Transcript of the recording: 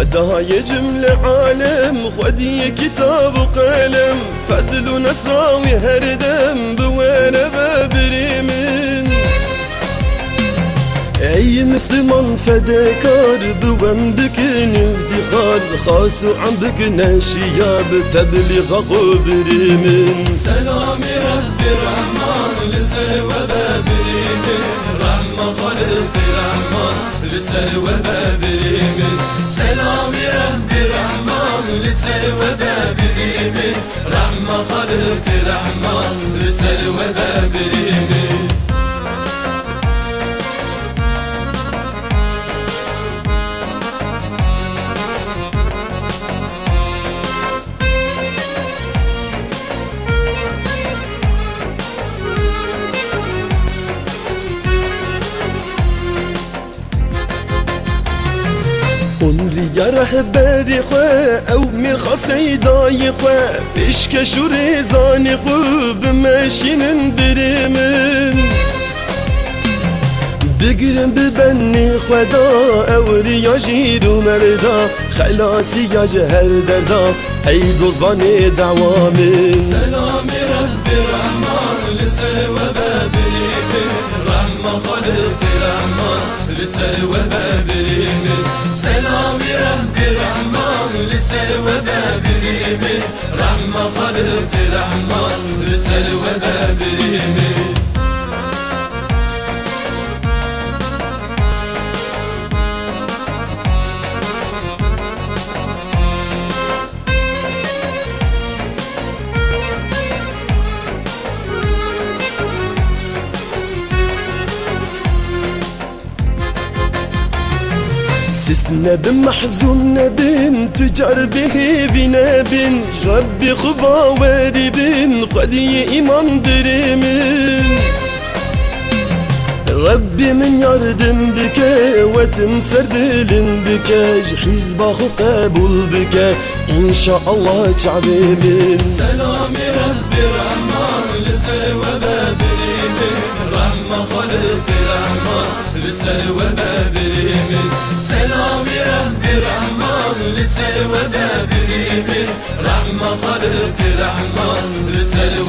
خداي جملة عالم خدي كتاب وقلم. فضل ونسراوي هردم بوانا بابري من أي مسلمان فداكار بوام بكن افتخار خاص عم بكن شياب تبليغ خبري من سلام رب الرحمن لسوى بابري من رحمة خلق الرحمن لسوى بابري من سلام رب الرحمن لسوى بابري من رحمة خلق الرحمن لسوى بابري من عمري يا رهبري خوا أو من خاصي داي خوا بشك شو رزاني خو بماشين بريمن بگرم ببنی خدا أو ریا جیرو مردا خلاصی یا جهر دردا ای دوزبان دوامن. سلام رب بابري من رحمة خلق الرحمن لسوى بابري من سلام رب بابري من رحمة خلق الرحمن لسوى بابري سست نبن محزون نبن تجار به بنبن ربي خبا واربن قدي إيمان درمن ربي من يردم بك وتمسر بك حزبه قبول بك إن شاء الله تعبين سلام رب الرحمن لسوى بابري من رحمة خلق الرحمن لسوى بابري من رحمة خلق بابري من